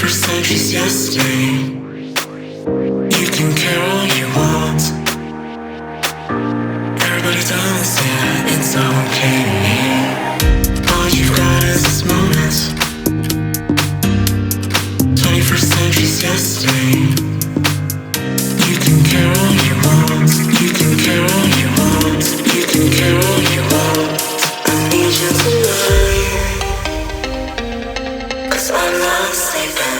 You can care all you want. Everybody it's okay. All you got is 21st. You can care all you want. You can care all you want. You can care all you want. I need you tonight. Cause I'm not sleeping.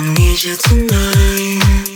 I need you tonight.